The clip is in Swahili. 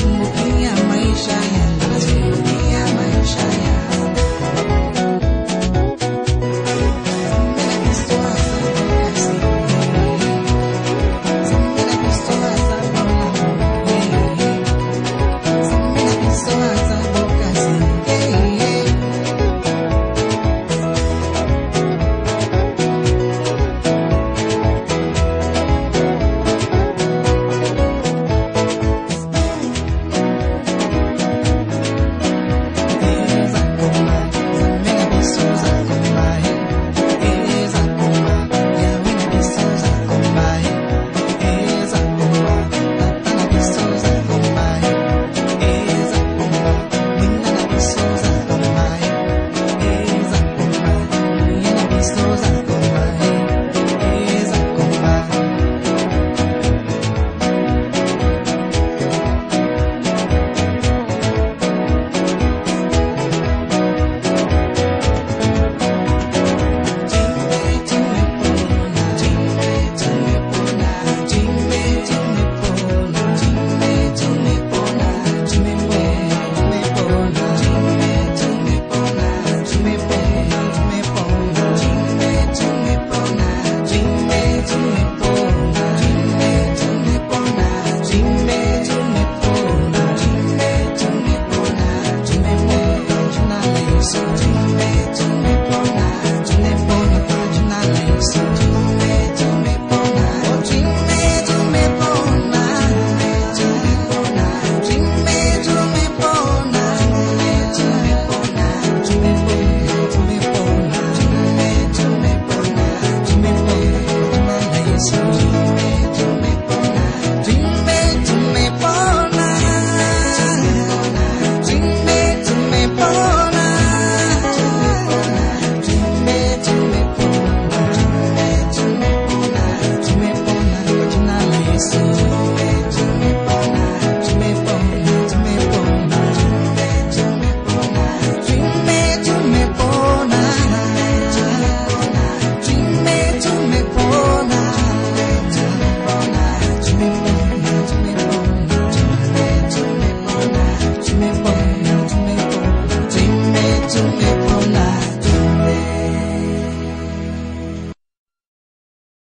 tumbukia maisha ya